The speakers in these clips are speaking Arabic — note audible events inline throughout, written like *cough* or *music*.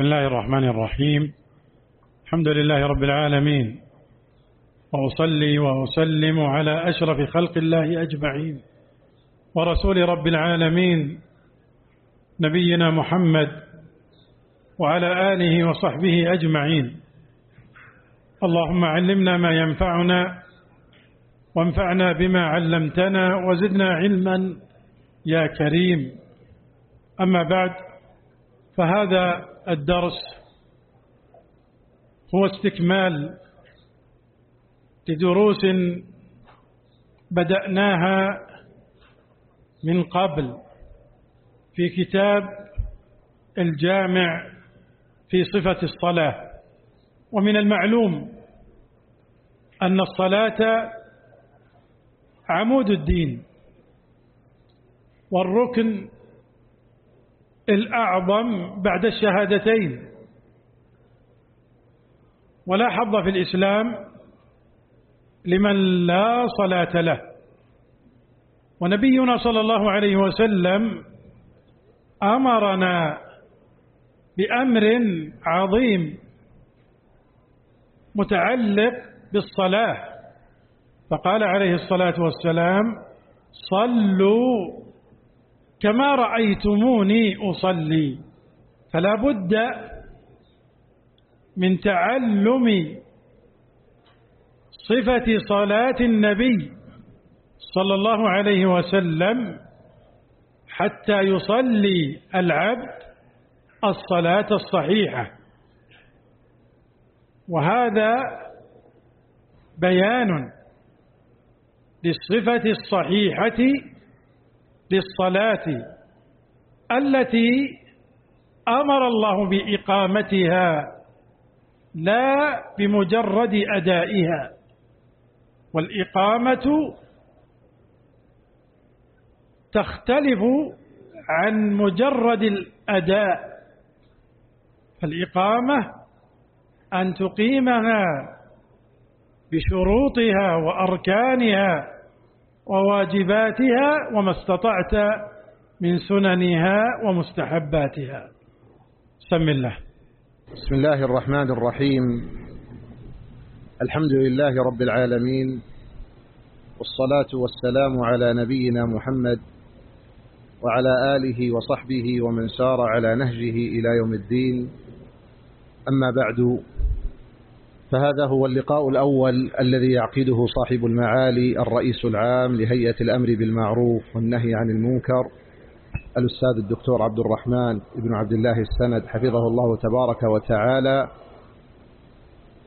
بسم الله الرحمن الرحيم. الحمد لله رب العالمين. وأصلي وأسلم على أشرف خلق الله أجمعين. ورسول رب العالمين. نبينا محمد. وعلى آله وصحبه أجمعين. اللهم علمنا ما ينفعنا. وانفعنا بما علمتنا. وزدنا علما. يا كريم. أما بعد فهذا الدرس هو استكمال لدروس بدأناها من قبل في كتاب الجامع في صفة الصلاة. ومن المعلوم أن الصلاة عمود الدين والركن الأعظم بعد الشهادتين. ولا حظ في الإسلام لمن لا صلاة له. ونبينا صلى الله عليه وسلم أمرنا بأمر عظيم متعلق بالصلاة. فقال عليه الصلاة والسلام صلوا كما رأيتموني أصلي. فلا بد من تعلم صفة صلاة النبي صلى الله عليه وسلم حتى يصلي العبد الصلاة الصحيحة. وهذا بيان للصفة الصحيحة للصلاة التي أمر الله بإقامتها لا بمجرد أدائها. والإقامة تختلف عن مجرد الأداء. فالإقامة أن تقيمها بشروطها وأركانها وواجباتها وما استطعت من سننها ومستحباتها. سم الله. بسم الله الرحمن الرحيم. الحمد لله رب العالمين. والصلاة والسلام على نبينا محمد وعلى آله وصحبه ومن سار على نهجه إلى يوم الدين. أما بعد فهذا هو اللقاء الأول الذي يعقده صاحب المعالي الرئيس العام لهيئة الأمر بالمعروف والنهي عن المنكر الأستاذ الدكتور عبد الرحمن بن عبد الله السند حفظه الله تبارك وتعالى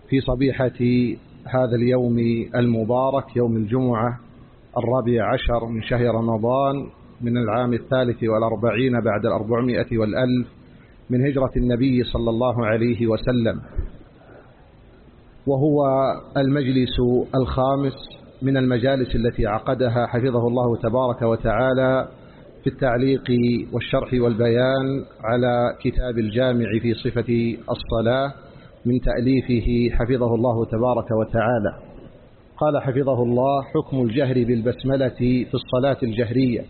في صبيحة هذا اليوم المبارك يوم الجمعة الرابع عشر من شهر رمضان من العام الثالث والأربعين بعد الأربعمائة والألف من هجرة النبي صلى الله عليه وسلم. وهو المجلس الخامس من المجالس التي عقدها حفظه الله تبارك وتعالى في التعليق والشرح والبيان على كتاب الجامع في صفة الصلاة من تأليفه حفظه الله تبارك وتعالى. قال حفظه الله حكم الجهر بالبسملة في الصلاة الجهرية.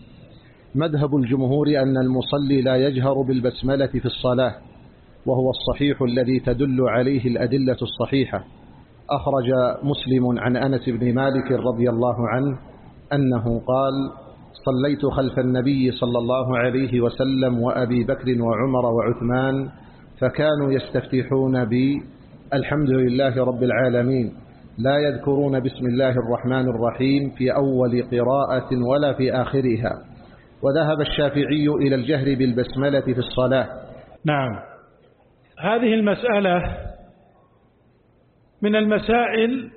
مذهب الجمهور أن المصلي لا يجهر بالبسملة في الصلاة وهو الصحيح الذي تدل عليه الأدلة الصحيحة. أخرج مسلم عن أنس بن مالك رضي الله عنه أنه قال صليت خلف النبي صلى الله عليه وسلم وأبي بكر وعمر وعثمان فكانوا يستفتحون بي الحمد لله رب العالمين لا يذكرون بسم الله الرحمن الرحيم في أول قراءة ولا في آخرها. وذهب الشافعي إلى الجهر بالبسملة في الصلاة. نعم. هذه المسألة من المسائل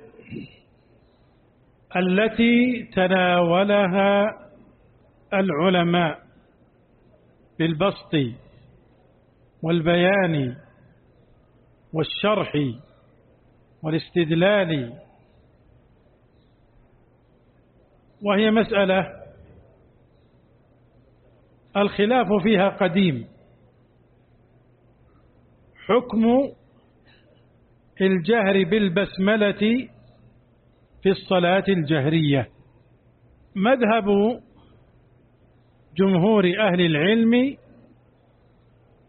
التي تناولها العلماء بالبسط والبيان والشرح والاستدلال وهي مسألة الخلاف فيها قديم. حكم الجهر بالبسملة في الصلاة الجهرية. مذهب جمهور أهل العلم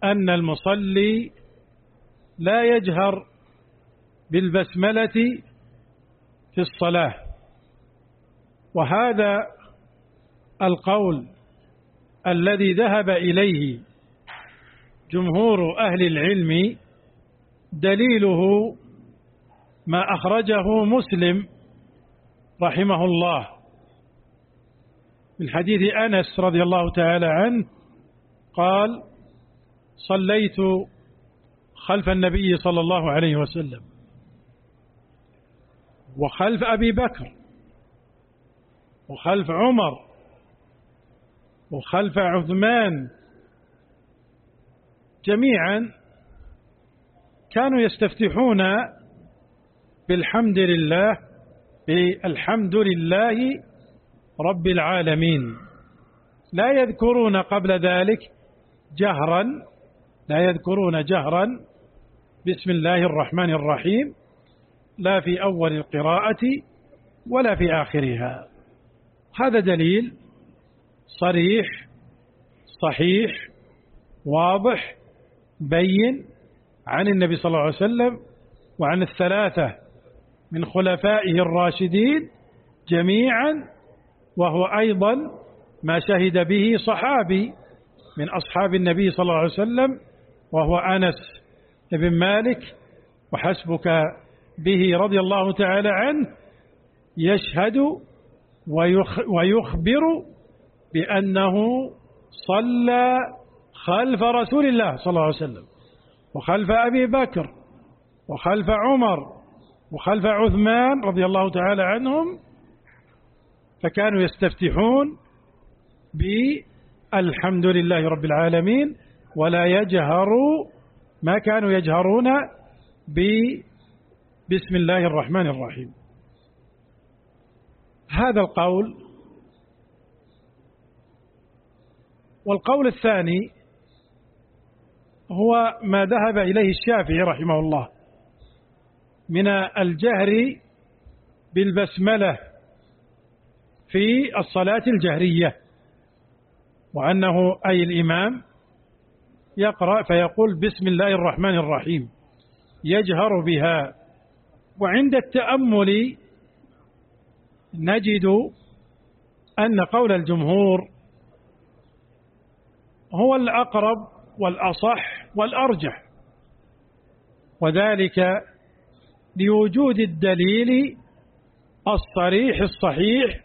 أن المصلي لا يجهر بالبسملة في الصلاة. وهذا القول الذي ذهب إليه جمهور أهل العلم دليله ما أخرجه مسلم رحمه الله. من حديث أنس رضي الله تعالى عنه قال صليت خلف النبي صلى الله عليه وسلم وخلف أبي بكر وخلف عمر وخلف عثمان جميعا كانوا يستفتحون بالحمد لله بالحمد لله رب العالمين. لا يذكرون قبل ذلك جهرا لا يذكرون جهرا بسم الله الرحمن الرحيم لا في أول القراءة ولا في آخرها. هذا دليل صريح صحيح واضح بين عن النبي صلى الله عليه وسلم وعن الثلاثة من خلفائه الراشدين جميعا وهو أيضا ما شهد به صحابي من أصحاب النبي صلى الله عليه وسلم وهو أنس بن مالك وحسبك به رضي الله تعالى عنه يشهد ويخبر بأنه صلى خلف رسول الله صلى الله عليه وسلم وخلف أبي بكر وخلف عمر وخلف عثمان رضي الله تعالى عنهم فكانوا يستفتحون بالحمد لله رب العالمين ولا يجهروا ما كانوا يجهرون بسم الله الرحمن الرحيم. هذا القول والقول الثاني هو ما ذهب إليه الشافعي رحمه الله. من الجهر بالبسملة في الصلاة الجهرية وأنه أي الإمام يقرأ فيقول بسم الله الرحمن الرحيم يجهر بها. وعند التأمل نجد أن قول الجمهور هو الأقرب والأصح والأرجح وذلك لوجود الدليل الصريح الصحيح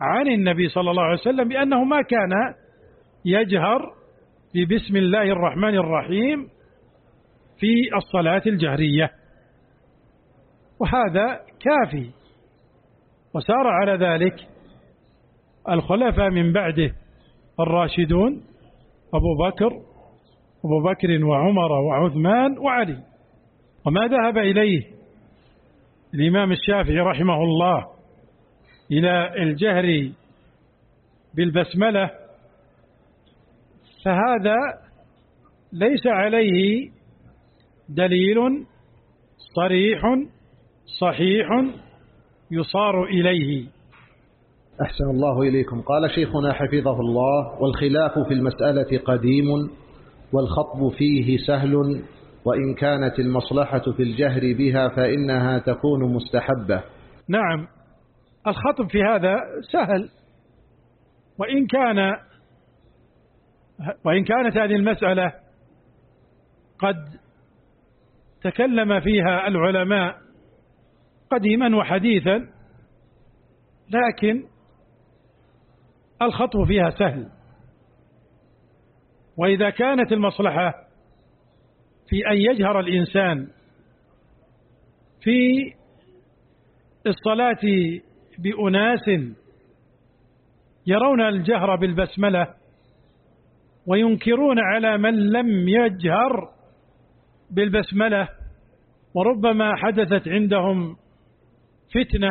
عن النبي صلى الله عليه وسلم بأنه ما كان يجهر ببسم الله الرحمن الرحيم في الصلاة الجهرية. وهذا كافي. وسار على ذلك الخلفاء من بعده الراشدون أبو بكر أبو بكر وعمر وعثمان وعلي. وما ذهب إليه الإمام الشافعي رحمه الله إلى الجهر بالبسملة فهذا ليس عليه دليل صريح صحيح يصار إليه. أحسن الله إليكم. قال شيخنا حفظه الله والخلاف في المسألة قديم والخطب فيه سهل وإن كانت المصلحة في الجهر بها فإنها تكون مستحبة. نعم الخطب في هذا سهل. وإن كان وإن كانت هذه المسألة قد تكلم فيها العلماء قديما وحديثا لكن الخطو فيها سهل. وإذا كانت المصلحة في أن يجهر الإنسان في الصلاة بأناس يرون الجهر بالبسملة وينكرون على من لم يجهر بالبسملة وربما حدثت عندهم فتنة.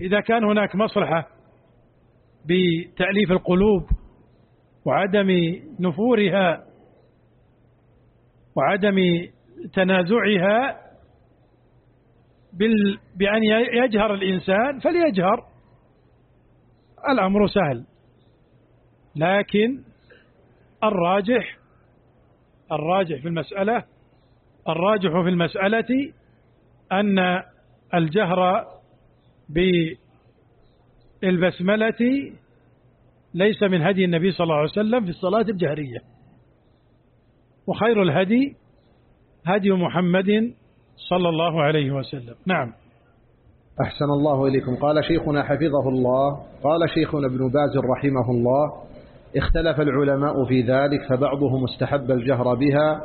إذا كان هناك مصلحة بتأليف القلوب وعدم نفورها وعدم تنازعها بأن يجهر الإنسان فليجهر. الأمر سهل. لكن الراجح الراجح في المسألة الراجح في المسألة أن الجهر بالبسملة ليس من هدي النبي صلى الله عليه وسلم في الصلاة الجهرية. وخير الهدي هدي محمد صلى الله عليه وسلم. نعم. أحسن الله إليكم. قال شيخنا حفظه الله. قال شيخنا ابن باز رحمه الله اختلف العلماء في ذلك فبعضهم استحب الجهر بها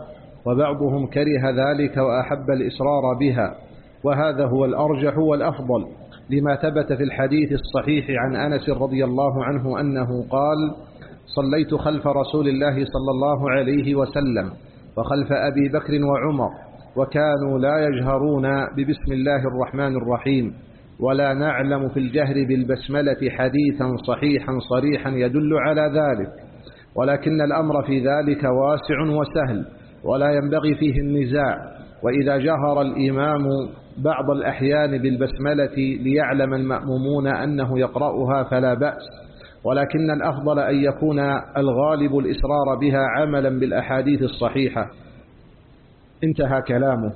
وبعضهم كره ذلك وأحب الإصرار بها وهذا هو الأرجح والأفضل لما ثبت في الحديث الصحيح عن أنس رضي الله عنه أنه قال صليت خلف رسول الله صلى الله عليه وسلم وخلف أبي بكر وعمر وكانوا لا يجهرون ببسم الله الرحمن الرحيم ولا نعلم في الجهر بالبسملة حديثا صحيحا صريحا يدل على ذلك ولكن الأمر في ذلك واسع وسهل ولا ينبغي فيه النزاع وإذا جهر الإمام بعض الأحيان بالبسملة ليعلم المأمومون أنه يقرأها فلا بأس. ولكن الأفضل أن يكون الغالب الإسرار بها عملا بالأحاديث الصحيحة. انتهى كلامه.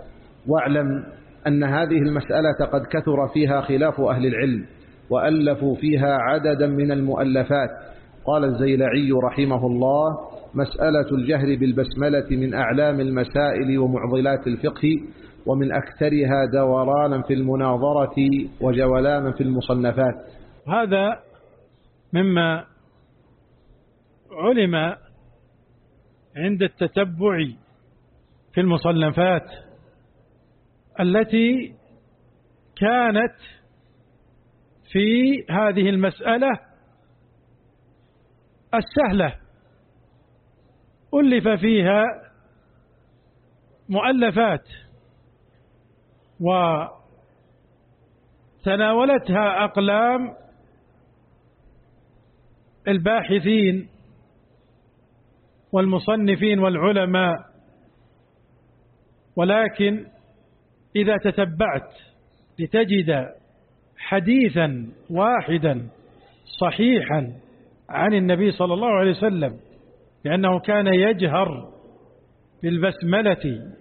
واعلم أن هذه المسألة قد كثر فيها خلاف أهل العلم وألفوا فيها عددا من المؤلفات. قال الزيلعي رحمه الله مسألة الجهر بالبسملة من أعلام المسائل ومعضلات الفقه ومن أكثرها دورانا في المناظرة وجولانا في المصنفات. هذا مما علم عند التتبع في المصنفات التي كانت في هذه المسألة السهلة. ألف فيها مؤلفات وتناولتها أقلام الباحثين والمصنفين والعلماء ولكن إذا تتبعت لتجد حديثا واحدا صحيحا عن النبي صلى الله عليه وسلم لأنه كان يجهر بالبسملة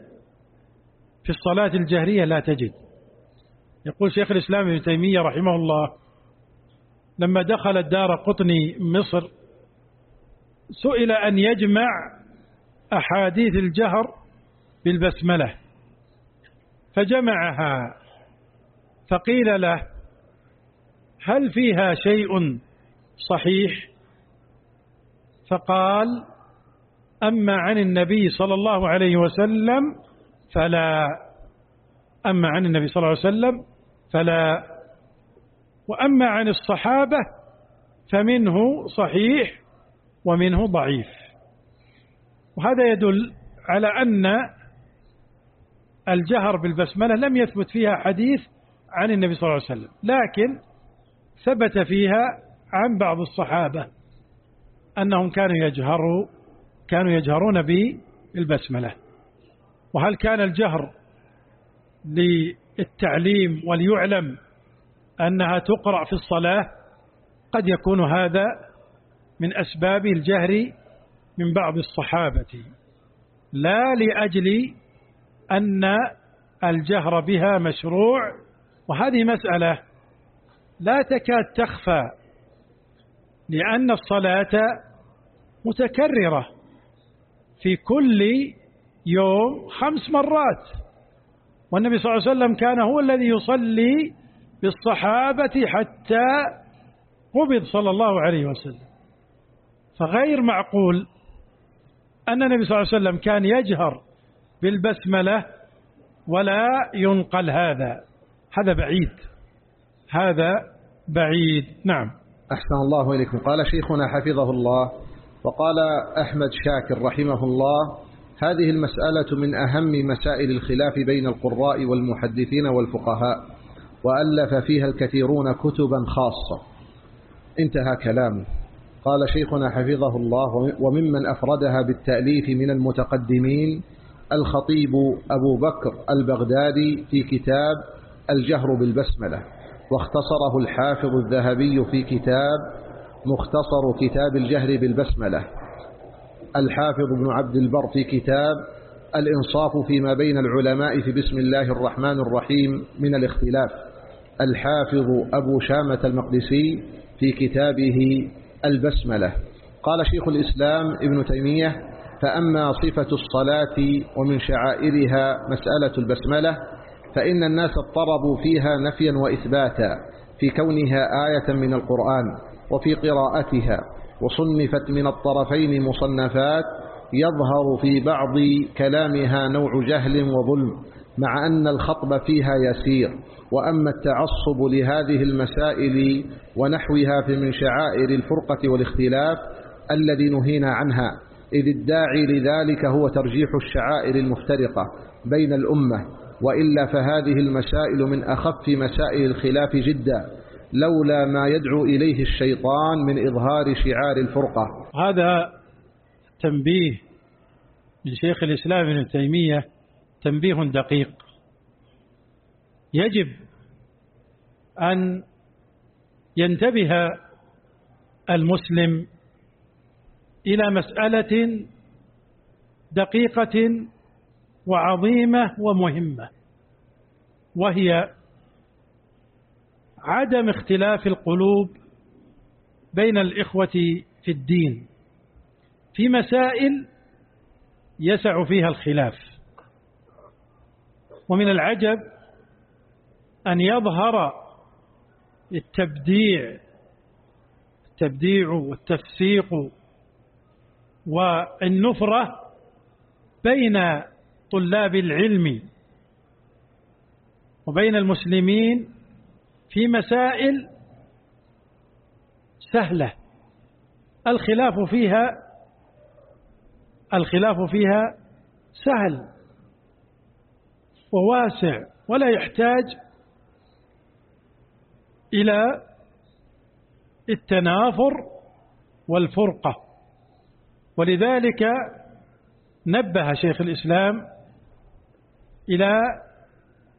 في الصلاة الجهرية لا تجد. يقول شيخ الإسلام ابن تيمية رحمه الله لما دخل الدار قطني مصر سئل أن يجمع أحاديث الجهر بالبسملة فجمعها فقيل له هل فيها شيء صحيح؟ فقال أما عن النبي صلى الله عليه وسلم فلا أما عن النبي صلى الله عليه وسلم فلا وأما عن الصحابة فمنه صحيح ومنه ضعيف. وهذا يدل على أن الجهر بالبسملة لم يثبت فيها حديث عن النبي صلى الله عليه وسلم لكن ثبت فيها عن بعض الصحابة أنهم كانوا يجهروا كانوا يجهرون بالبسملة. وهل كان الجهر للتعليم وليعلم أنها تقرأ في الصلاة قد يكون هذا من أسباب الجهر من بعض الصحابة. لا لأجل أن الجهر بها مشروع وهذه مسألة لا تكاد تخفى لأن الصلاة متكررة في كل يوم خمس مرات والنبي صلى الله عليه وسلم كان هو الذي يصلي بالصحابة حتى قبض صلى الله عليه وسلم. فغير معقول أن النبي صلى الله عليه وسلم كان يجهر بالبسملة ولا ينقل هذا. هذا بعيد. هذا بعيد. نعم. أحسن الله إليكم. قال شيخنا حفظه الله وقال أحمد شاكر رحمه الله هذه المسألة من أهم مسائل الخلاف بين القراء والمحدثين والفقهاء. وألف فيها الكثيرون كتبا خاصة. انتهى كلامه. قال شيخنا حفظه الله وممن أفردها بالتأليف من المتقدمين الخطيب أبو بكر البغدادي في كتاب الجهر بالبسملة. واختصره الحافظ الذهبي في كتاب مختصر كتاب الجهر بالبسملة. الحافظ ابن عبد البر في كتاب الإنصاف فيما بين العلماء في بسم الله الرحمن الرحيم من الاختلاف. الحافظ أبو شامة المقدسي في كتابه البسملة. قال شيخ الإسلام ابن تيمية فأما صفة الصلاة ومن شعائرها مسألة البسملة فإن الناس اضطربوا فيها نفيا وإثباتا في كونها آية من القرآن وفي قراءتها وصنفت من الطرفين مصنفات يظهر في بعض كلامها نوع جهل وظلم مع أن الخطب فيها يسير وأما التعصب لهذه المسائل ونحوها في من شعائر الفرقة والاختلاف الذي نهينا عنها إذ الداعي لذلك هو ترجيح الشعائر المفترقة بين الأمة وإلا فهذه المسائل من أخف مسائل الخلاف جدا لولا ما يدعو إليه الشيطان من إظهار شعار الفرقة. هذا تنبيه من شيخ الإسلام ابن تيمية تنبيه دقيق. يجب أن ينتبه المسلم إلى مسألة دقيقة وعظيمة ومهمة وهي عدم اختلاف القلوب بين الإخوة في الدين في مسائل يسع فيها الخلاف. ومن العجب أن يظهر التبديع التبديع والتفسيق والنفرة بين طلاب العلم وبين المسلمين في مسائل سهلة. الخلاف فيها الخلاف فيها سهل. وواسع ولا يحتاج إلى التنافر والفرقة. ولذلك نبه شيخ الإسلام إلى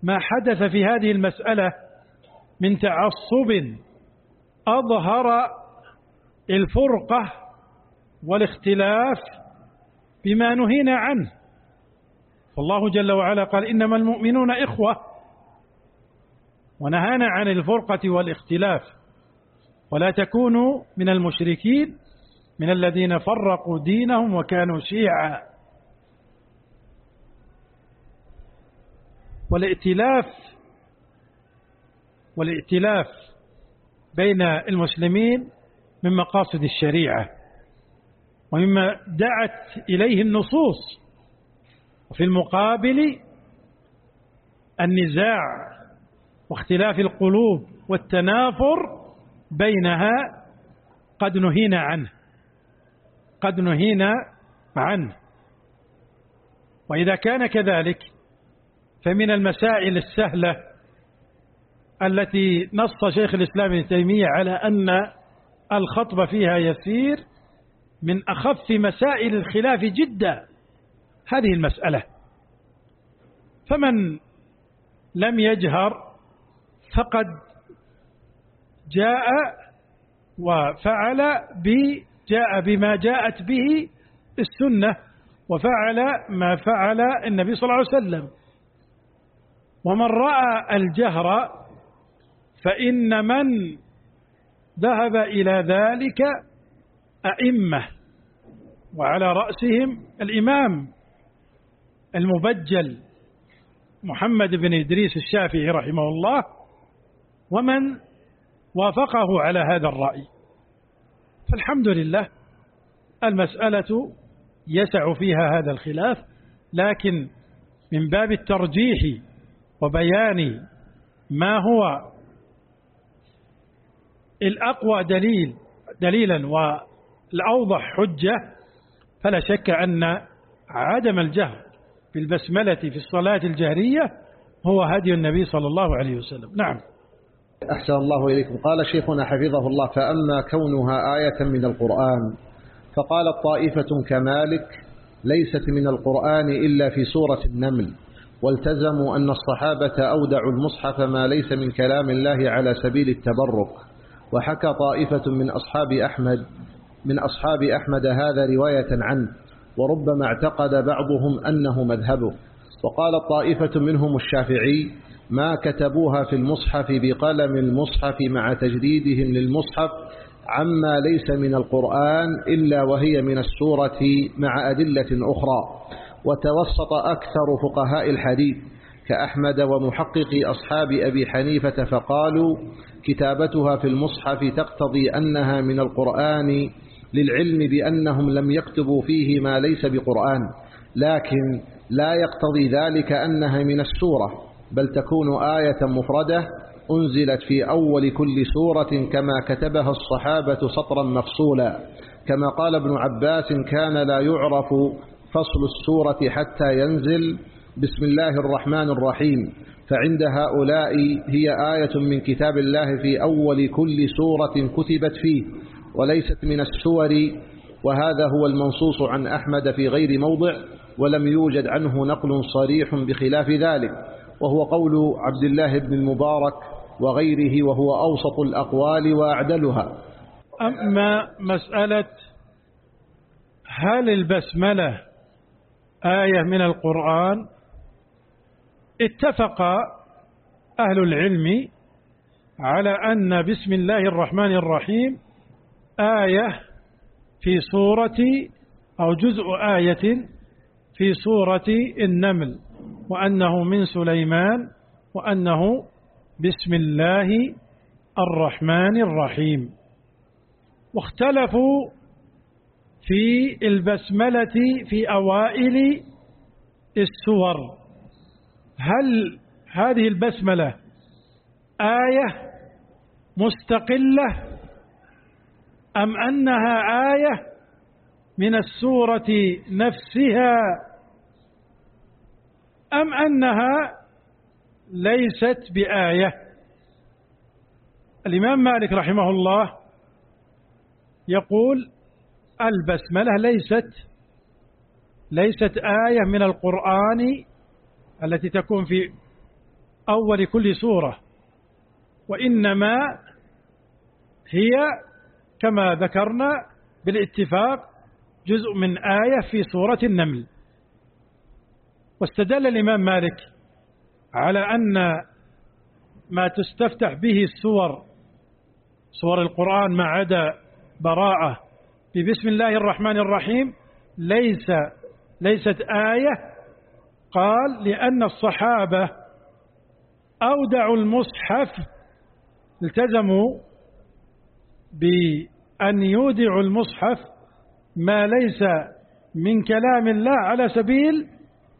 ما حدث في هذه المسألة من تعصب أظهر الفرقة والاختلاف بما نهينا عنه. فالله جل وعلا قال إنما المؤمنون إخوة ونهانا عن الفرقة والاختلاف ولا تكونوا من المشركين من الذين فرقوا دينهم وكانوا شيعا والائتلاف والائتلاف بين المسلمين من مقاصد الشريعة ومما دعت إليه النصوص وفي المقابل النزاع واختلاف القلوب والتنافر بينها قد نهينا عنه قد نهينا عنه. وإذا كان كذلك فمن المسائل السهلة التي نص شيخ الإسلام ابن تيمية على أن الخطب فيها يسير من أخف مسائل الخلاف جدا. هذه المسألة. فمن لم يجهر فقد جاء وفعل جاء بما جاءت به السنة وفعل ما فعل النبي صلى الله عليه وسلم. ومن رأى الجهر فإن من ذهب إلى ذلك أئمة وعلى رأسهم الإمام. المبجل محمد بن إدريس الشافعي رحمه الله ومن وافقه على هذا الرأي. فالحمد لله المسألة يسع فيها هذا الخلاف لكن من باب الترجيح وبيان ما هو الأقوى دليل دليلا والأوضح حجة فلا شك أن عدم الجهر بالبسملة في الصلاة الجهرية هو هدي النبي صلى الله عليه وسلم. نعم. أحسن الله إليكم. قال شيخنا حفظه الله فأما كونها آية من القرآن فقالت طائفة كمالك ليست من القرآن إلا في سورة النمل. والتزموا أن الصحابة أودعوا المصحف ما ليس من كلام الله على سبيل التبرك. وحكى طائفة من أصحاب أحمد من أصحاب أحمد هذا رواية عنه. وربما اعتقد بعضهم أنه مذهبه. وقال طائفة منهم الشافعي ما كتبوها في المصحف بقلم المصحف مع تجديدهم للمصحف عما ليس من القرآن إلا وهي من السورة مع أدلة أخرى وتوسط أكثر فقهاء الحديث. كأحمد ومحقق أصحاب أبي حنيفة فقالوا كتابتها في المصحف تقتضي أنها من القرآن للعلم بأنهم لم يكتبوا فيه ما ليس بقرآن لكن لا يقتضي ذلك أنها من السورة بل تكون آية مفردة أنزلت في أول كل سورة كما كتبها الصحابة سطرا مفصولا. كما قال ابن عباس كان لا يعرف فصل السورة حتى ينزل بسم الله الرحمن الرحيم فعند هؤلاء هي آية من كتاب الله في أول كل سورة كتبت فيه. وليست من السور وهذا هو المنصوص عن أحمد في غير موضع ولم يوجد عنه نقل صريح بخلاف ذلك وهو قول عبد الله بن المبارك وغيره وهو أوسط الأقوال وأعدلها. أما مسألة هل البسملة آية من القرآن؟ اتفق أهل العلم على أن بسم الله الرحمن الرحيم آية في سورة أو جزء آية في سورة النمل وأنه من سليمان وأنه بسم الله الرحمن الرحيم. واختلفوا في البسملة في أوائل السور. هل هذه البسملة آية مستقلة أم أنها آية من السورة نفسها؟ أم أنها ليست بآية؟ الإمام مالك رحمه الله يقول البسملة ليست ليست آية من القرآن التي تكون في أول كل سورة وإنما هي كما ذكرنا بالاتفاق جزء من آية في سورة النمل. واستدل الإمام مالك على أن ما تستفتح به السور سور القرآن ما عدا براءة ببسم الله الرحمن الرحيم ليس ليست آية قال لأن الصحابة أودعوا المصحف التزموا بأن يودعوا المصحف ما ليس من كلام الله على سبيل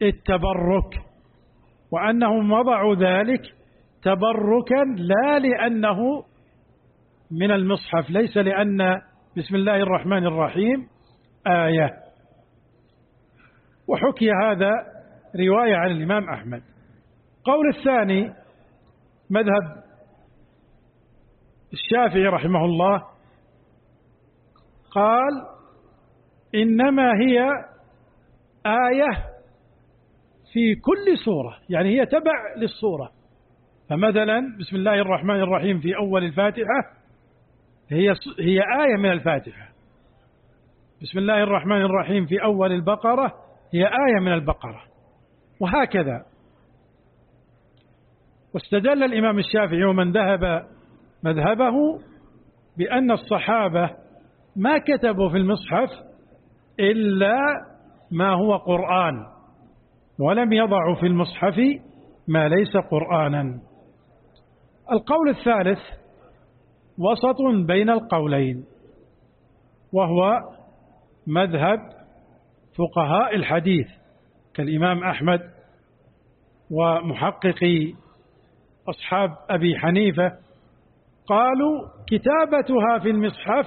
التبرك وأنهم وضعوا ذلك تبركا لا لأنه من المصحف ليس لأن بسم الله الرحمن الرحيم آية. وحكي هذا رواية عن الإمام أحمد. قول الثاني مذهب الشافعي رحمه الله قال إنما هي آية في كل سورة يعني هي تبع للسورة. فمثلا بسم الله الرحمن الرحيم في أول الفاتحة هي هي آية من الفاتحة. بسم الله الرحمن الرحيم في أول البقرة هي آية من البقرة. وهكذا. واستدل الإمام الشافعي ومن ذهب مذهبه بأن الصحابة ما كتبوا في المصحف إلا ما هو قرآن ولم يضعوا في المصحف ما ليس قرآنا. القول الثالث وسط بين القولين وهو مذهب فقهاء الحديث كالإمام أحمد ومحققي أصحاب أبي حنيفة قالوا كتابتها في المصحف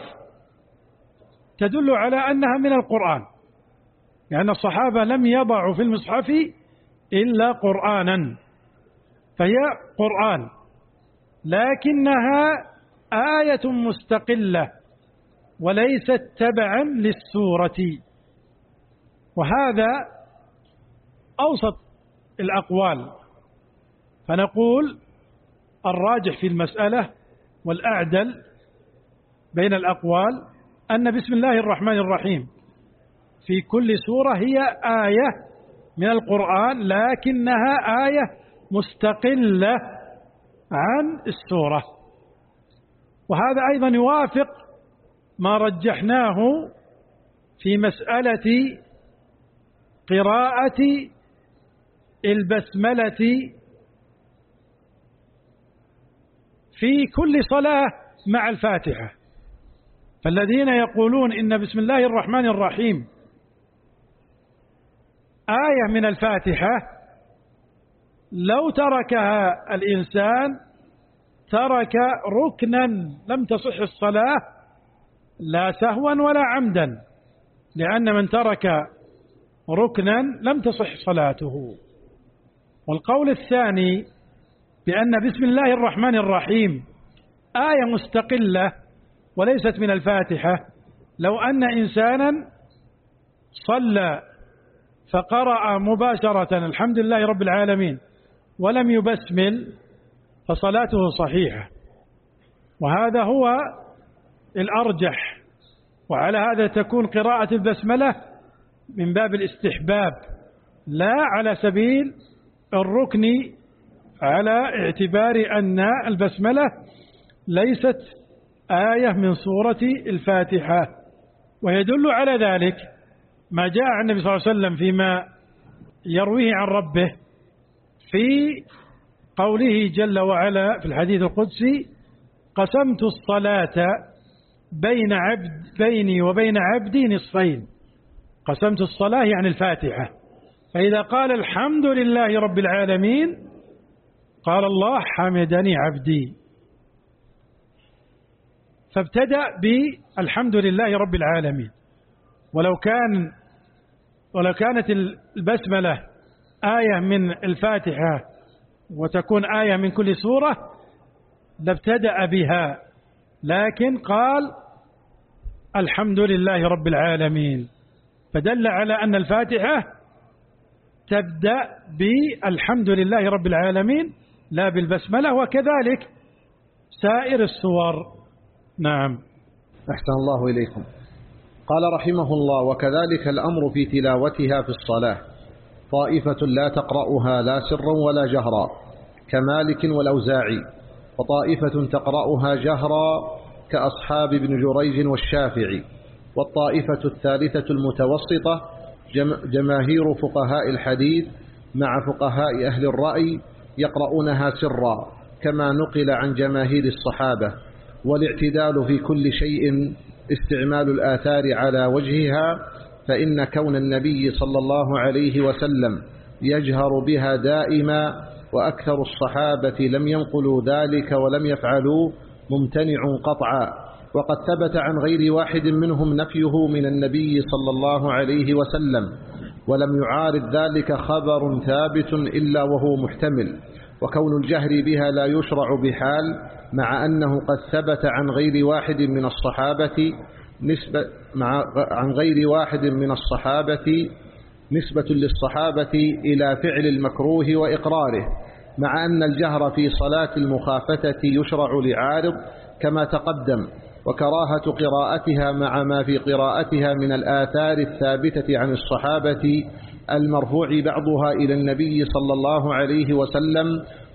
تدل على أنها من القرآن لأن الصحابة لم يضعوا في المصحف إلا قرآنا فهي قرآن لكنها آية مستقلة وليست تبعا للسورة وهذا أوسط الأقوال. فنقول الراجح في المسألة والأعدل بين الأقوال أن بسم الله الرحمن الرحيم. في كل سورة هي آية من القرآن لكنها آية مستقلة عن السورة. وهذا أيضا يوافق ما رجحناه في مسألة قراءة البسملة في كل صلاة مع الفاتحة. فالذين يقولون إن بسم الله الرحمن الرحيم آية من الفاتحة لو تركها الإنسان ترك ركنا لم تصح الصلاة لا سهوا ولا عمدا لأن من ترك ركنا لم تصح صلاته. والقول الثاني بأن بسم الله الرحمن الرحيم آية مستقلة وليست من الفاتحة. لو أن إنسانا صلى فقرأ مباشرة الحمد لله رب العالمين ولم يبسمل فصلاته صحيحة. وهذا هو الأرجح. وعلى هذا تكون قراءة البسملة من باب الاستحباب لا على سبيل الركن على اعتبار أن البسملة ليست آية من سورة الفاتحة ويدل على ذلك ما جاء عن النبي صلى الله عليه وسلم فيما يرويه عن ربه في قوله جل وعلا في الحديث القدسي قسمت الصلاة بين عبد بيني وبين عبدي نصفين قسمت الصلاة يعني الفاتحة. فإذا قال الحمد لله رب العالمين قال الله حمدني عبدي. فابتدأ بالحمد لله رب العالمين. ولو كان ولو كانت البسملة آية من الفاتحة وتكون آية من كل سورة لابتدأ بها. لكن قال الحمد لله رب العالمين. فدل على أن الفاتحة تبدأ بالحمد لله رب العالمين. لا بالبسملة وكذلك سائر السور نعم. أحسن الله إليكم. قال رحمه الله وكذلك الأمر في تلاوتها في الصلاة. طائفة لا تقرأها لا سرا ولا جهرا كمالك والأوزاعي. وطائفة تقرأها جهرا كأصحاب ابن جريج والشافعي. والطائفة الثالثة المتوسطة جماهير فقهاء الحديث مع فقهاء أهل الرأي يقرؤونها سرا كما نقل عن جماهير الصحابة والاعتدال في كل شيء استعمال الآثار على وجهها فإن كون النبي صلى الله عليه وسلم يجهر بها دائما وأكثر الصحابة لم ينقلوا ذلك ولم يفعلوا ممتنع قطعا. وقد ثبت عن غير واحد منهم نفيه من النبي صلى الله عليه وسلم ولم يعارض ذلك خبر ثابت إلا وهو محتمل وكون الجهر بها لا يشرع بحال مع أنه قد ثبت عن غير واحد من الصحابة نسبة مع عن غير واحد من الصحابة نسبة للصحابة إلى فعل المكروه وإقراره مع أن الجهر في صلاة المخافتة يشرع لعارض كما تقدم. وكراهة قراءتها مع ما في قراءتها من الآثار الثابتة عن الصحابة المرفوع بعضها إلى النبي صلى الله عليه وسلم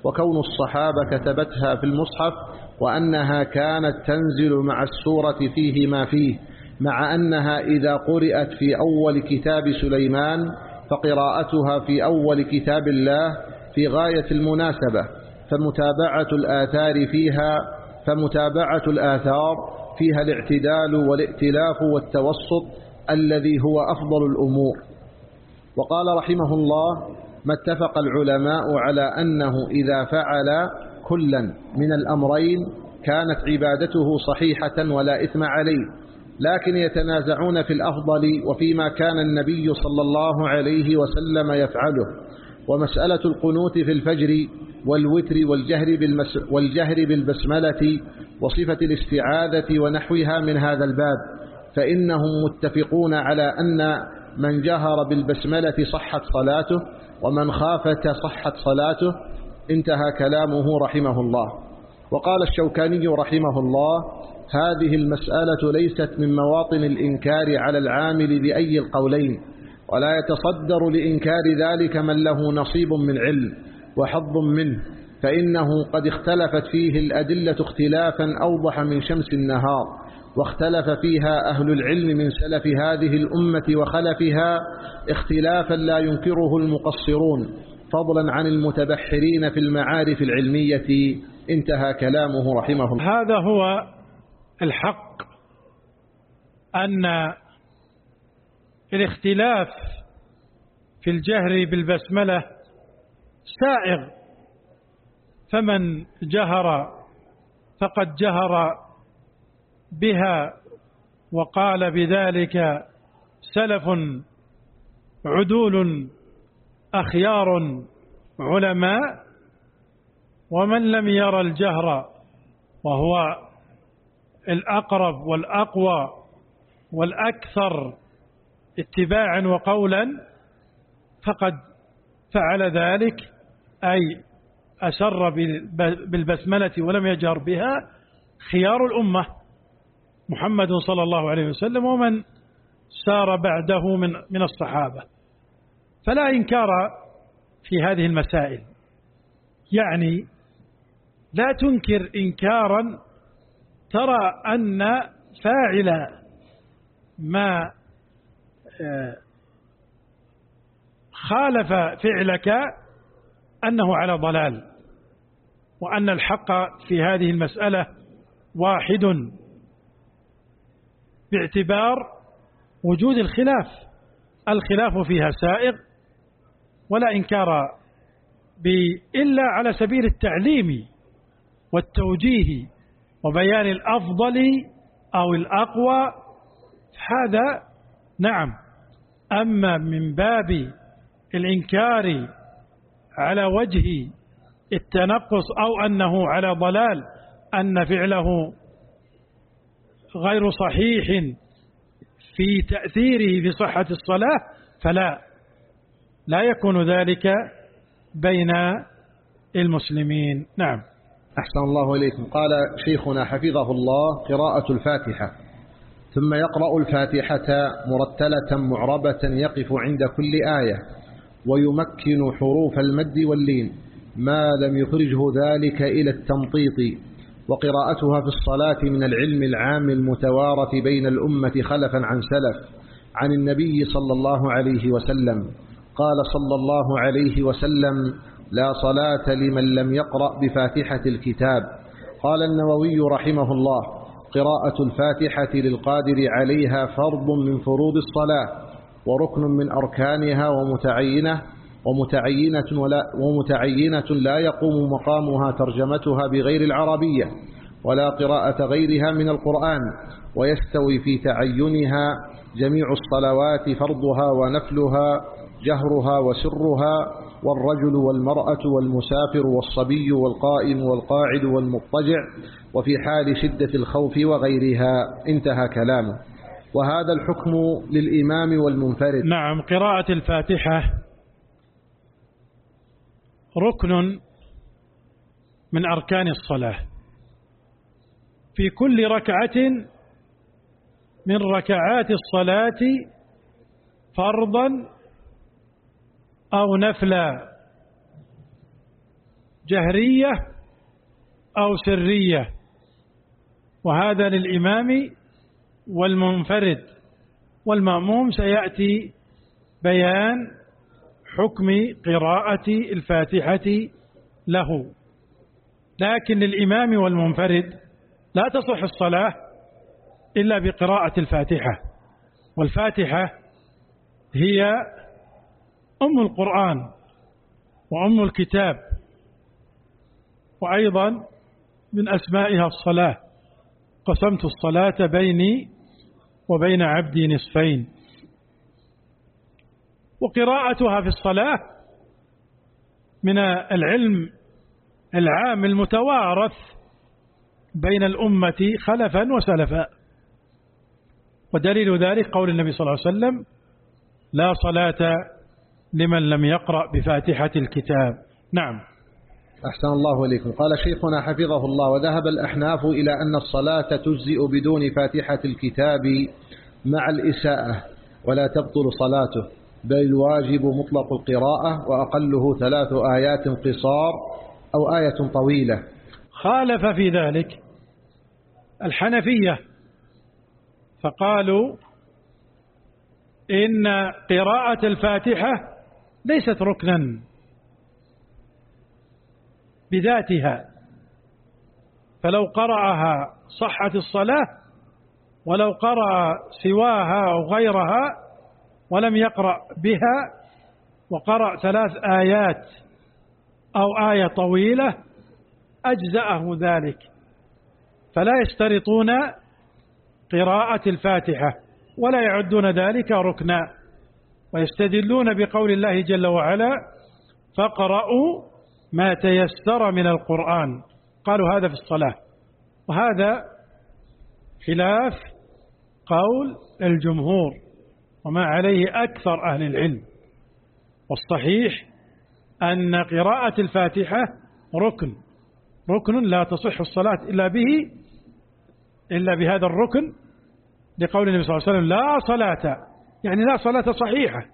وكون الصحابة كتبتها في المصحف وأنها كانت تنزل مع السورة فيه ما فيه مع أنها إذا قرأت في أول كتاب سليمان فقراءتها في أول كتاب الله في غاية المناسبة فمتابعة الآثار فيها فمتابعة الآثار فيها الاعتدال والائتلاف والتوسط الذي هو أفضل الأمور. وقال رحمه الله ما اتفق العلماء على أنه إذا فعل كلا من الأمرين كانت عبادته صحيحة ولا إثم عليه لكن يتنازعون في الأفضل وفيما كان النبي صلى الله عليه وسلم يفعله. ومسألة القنوت في الفجر والوتر والجهر, بالمس والجهر بالبسملة وصفة الاستعاذة ونحوها من هذا الباب فإنهم متفقون على أن من جهر بالبسملة صحت صلاته ومن خافت صحت صلاته انتهى كلامه رحمه الله. وقال الشوكاني رحمه الله هذه المسألة ليست من مواطن الإنكار على العامل بأي القولين ولا يتصدر لإنكار ذلك من له نصيب من علم وحظ منه فإنه قد اختلفت فيه الأدلة اختلافا أوضح من شمس النهار واختلف فيها أهل العلم من سلف هذه الأمة وخلفها اختلافا لا ينكره المقصرون فضلا عن المتبحرين في المعارف العلمية انتهى كلامه رحمه الله. هذا هو الحق أن الاختلاف في الجهر بالبسملة سائغ فمن جهر فقد جهر بها وقال بذلك سلف عدول أخيار علماء ومن لم ير الجهر وهو الأقرب والأقوى والأكثر اتباعا وقولا فقد فعل ذلك أي أسر بالبسملة ولم يجهر بها خيار الأمة محمد صلى الله عليه وسلم ومن سار بعده من من الصحابة. فلا إنكار في هذه المسائل. يعني لا تنكر إنكارا ترى أن فاعل ما خالف فعلك أنه على ضلال وأن الحق في هذه المسألة واحد باعتبار وجود الخلاف. الخلاف فيها سائغ ولا إنكار إلا على سبيل التعليم والتوجيه وبيان الأفضل أو الأقوى. هذا نعم أما من باب الإنكار على وجه التنقص أو أنه على ضلال أن فعله غير صحيح في تأثيره في صحة الصلاة فلا لا يكون ذلك بين المسلمين. نعم. أحسن الله إليكم. قال شيخنا حفظه الله قراءة الفاتحة. ثم يقرأ الفاتحة مرتلة معربة يقف عند كل آية ويمكن حروف المد واللين ما لم يخرجه ذلك إلى التمطيط. وقراءتها في الصلاة من العلم العام المتوارث بين الأمة خلفا عن سلف عن النبي صلى الله عليه وسلم. قال صلى الله عليه وسلم لا صلاة لمن لم يقرأ بفاتحة الكتاب قال النووي رحمه الله قراءة الفاتحة للقادر عليها فرض من فروض الصلاة وركن من أركانها ومتعينة ومتعينة, ولا ومتعينة لا يقوم مقامها ترجمتها بغير العربية ولا قراءة غيرها من القرآن ويستوي في تعينها جميع الصلوات فرضها ونفلها جهرها وسرها والرجل والمرأة والمسافر والصبي والقائم والقاعد والمضطجع وفي حال شدة الخوف وغيرها. انتهى كلامه. وهذا الحكم للإمام والمنفرد. نعم قراءة الفاتحة ركن من أركان الصلاة. في كل ركعة من ركعات الصلاة فرضا أو نفلا جهرية أو سرية. وهذا للإمام والمنفرد. والمأموم سيأتي بيان حكم قراءة الفاتحة له. لكن للإمام والمنفرد لا تصح الصلاة إلا بقراءة الفاتحة. والفاتحة هي أم القرآن وأم الكتاب وأيضا من أسمائها الصلاة. قسمت الصلاة بيني وبين عبدي نصفين. وقراءتها في الصلاة من العلم العام المتوارث بين الأمة خلفا وسلفا. ودليل ذلك قول النبي صلى الله عليه وسلم لا صلاة لمن لم يقرأ بفاتحة الكتاب. نعم. أحسن الله إليكم. قال شيخنا حفظه الله وذهب الأحناف إلى أن الصلاة تجزئ بدون فاتحة الكتاب مع الإساءة ولا تبطل صلاته بل الواجب مطلق القراءة وأقله ثلاث آيات قصار أو آية طويلة. خالف في ذلك الحنفية فقالوا إن قراءة الفاتحة ليست ركنا بذاتها. فلو قرأها صحت الصلاة ولو قرأ سواها أو غيرها ولم يقرأ بها وقرأ ثلاث آيات أو آية طويلة أجزأه ذلك. فلا يشترطون قراءة الفاتحة ولا يعدون ذلك ركنا. ويستدلون بقول الله جل وعلا فقرأوا ما تيسر من القرآن. قالوا هذا في الصلاة. وهذا خلاف قول الجمهور وما عليه أكثر أهل العلم. والصحيح أن قراءة الفاتحة ركن. ركن لا تصح الصلاة إلا به إلا بهذا الركن لقول النبي صلى الله عليه وسلم لا صلاة. يعني لا صلاة صحيحة.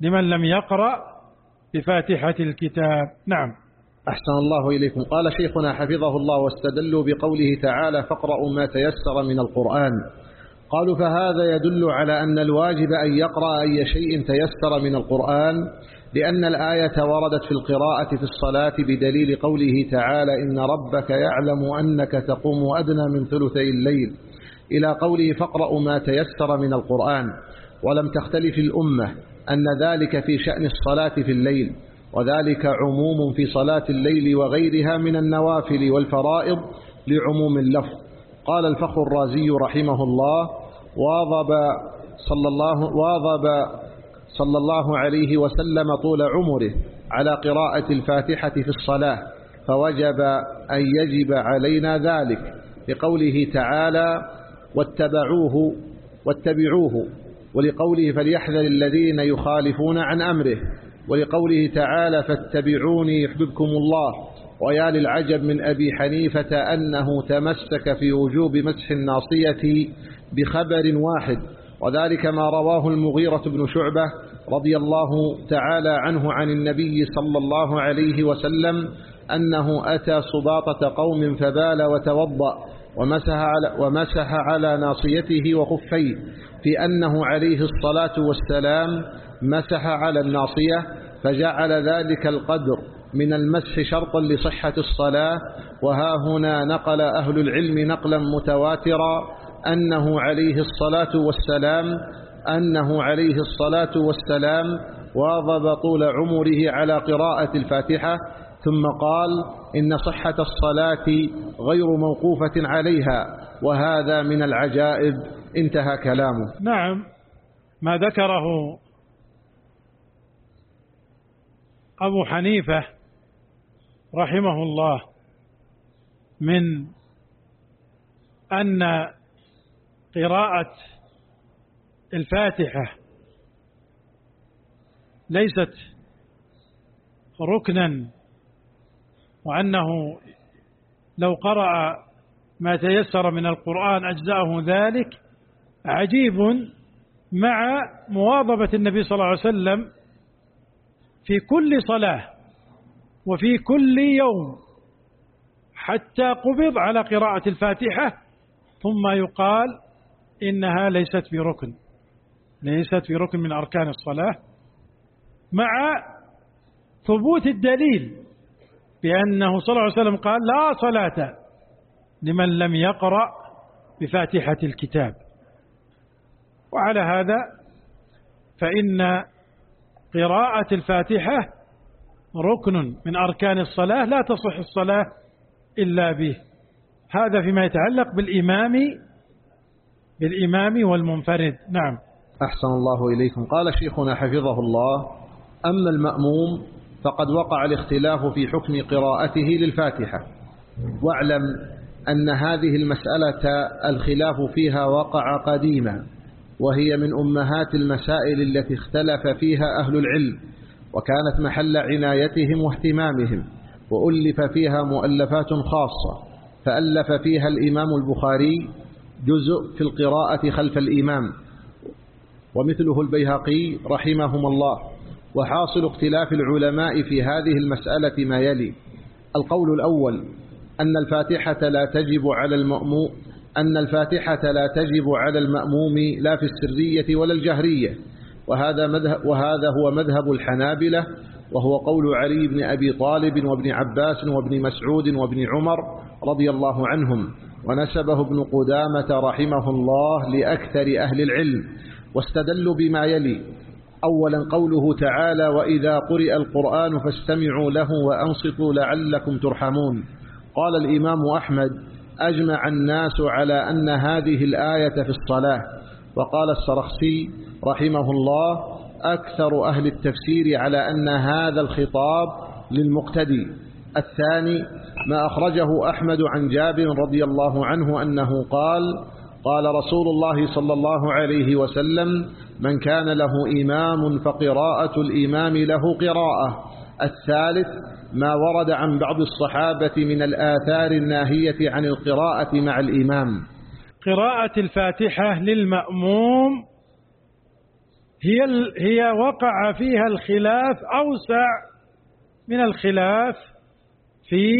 لمن لم يقرأ بفاتحة الكتاب. نعم. أحسن الله إليكم. قال شيخنا حفظه الله واستدلوا بقوله تعالى فاقرأوا ما تيسر من القرآن قالوا فهذا يدل على أن الواجب أن يقرأ أي شيء تيسر من القرآن لأن الآية وردت في القراءة في الصلاة بدليل قوله تعالى إن ربك يعلم أنك تقوم أدنى من ثلثي الليل إلى قوله فاقرأوا ما تيسر من القرآن ولم تختلف الأمة أن ذلك في شأن الصلاة في الليل وذلك عموم في صلاة الليل وغيرها من النوافل والفرائض لعموم اللفظ. قال الفخر الرازي رحمه الله واظب صلى الله واظب صلى الله عليه وسلم طول عمره على قراءة الفاتحة في الصلاة فوجب أن يجب علينا ذلك لقوله تعالى واتبعوه واتبعوه ولقوله فليحذر الذين يخالفون عن أمره ولقوله تعالى فاتبعوني يحببكم الله ويا للعجب من أبي حنيفة أنه تمسك في وجوب مسح الناصية بخبر واحد وذلك ما رواه المغيرة بن شعبة رضي الله تعالى عنه عن النبي صلى الله عليه وسلم أنه أتى صباطة قوم فبال وتوضأ ومسح على, ومسح على ناصيته وخفيه في أنه عليه الصلاة والسلام مسح على الناصية فجعل ذلك القدر من المسح شرطا لصحة الصلاة وها هنا نقل أهل العلم نقلا متواترا أنه عليه الصلاة والسلام أنه عليه الصلاة والسلام واظب طول عمره على قراءة الفاتحة ثم قال إن صحة الصلاة غير موقوفة عليها وهذا من العجائب. انتهى كلامه. نعم ما ذكره أبو حنيفة رحمه الله من أن قراءة الفاتحة ليست ركنا وأنه لو قرأ ما تيسر من القرآن أجزأه ذلك عجيب مع مواظبة النبي صلى الله عليه وسلم في كل صلاة وفي كل يوم حتى قبض على قراءة الفاتحة ثم يقال إنها ليست بركن ليست بركن من أركان الصلاة مع ثبوت الدليل بأنه صلى الله عليه وسلم قال لا صلاة لمن لم يقرأ بفاتحة الكتاب. وعلى هذا فإن قراءة الفاتحة ركن من أركان الصلاة لا تصح الصلاة إلا به. هذا فيما يتعلق بالإمام بالإمام والمنفرد. نعم. أحسن الله إليكم. قال شيخنا حفظه الله أما المأموم فقد وقع الاختلاف في حكم قراءته للفاتحة. واعلم أن هذه المسألة الخلاف فيها وقع قديما وهي من أمهات المسائل التي اختلف فيها أهل العلم وكانت محل عنايتهم واهتمامهم وألف فيها مؤلفات خاصة فألف فيها الإمام البخاري جزء في القراءة خلف الإمام ومثله البيهقي رحمهم الله. وحاصل اختلاف العلماء في هذه المسألة ما يلي. القول الأول أن الفاتحة لا تجب على المأموم أن الفاتحة لا تجب على المأموم لا في السرية ولا الجهرية. وهذا, مذهب وهذا هو مذهب الحنابلة وهو قول علي بن أبي طالب وابن عباس وابن مسعود وابن عمر رضي الله عنهم. ونسبه ابن قدامة رحمه الله لأكثر أهل العلم. واستدلوا بما يلي. أولا قوله تعالى وإذا قرئ القرآن فاستمعوا له وأنصتوا لعلكم ترحمون. قال الإمام أحمد أجمع الناس على أن هذه الآية في الصلاة. وقال السرخسي رحمه الله أكثر أهل التفسير على أن هذا الخطاب للمقتدي. الثاني ما أخرجه أحمد عن جابر رضي الله عنه أنه قال قال رسول الله صلى الله عليه وسلم من كان له إمام فقراءة الإمام له قراءة. الثالث ما ورد عن بعض الصحابة من الآثار الناهية عن القراءة مع الإمام. قراءة الفاتحة للمأموم هي هي وقع فيها الخلاف أوسع من الخلاف في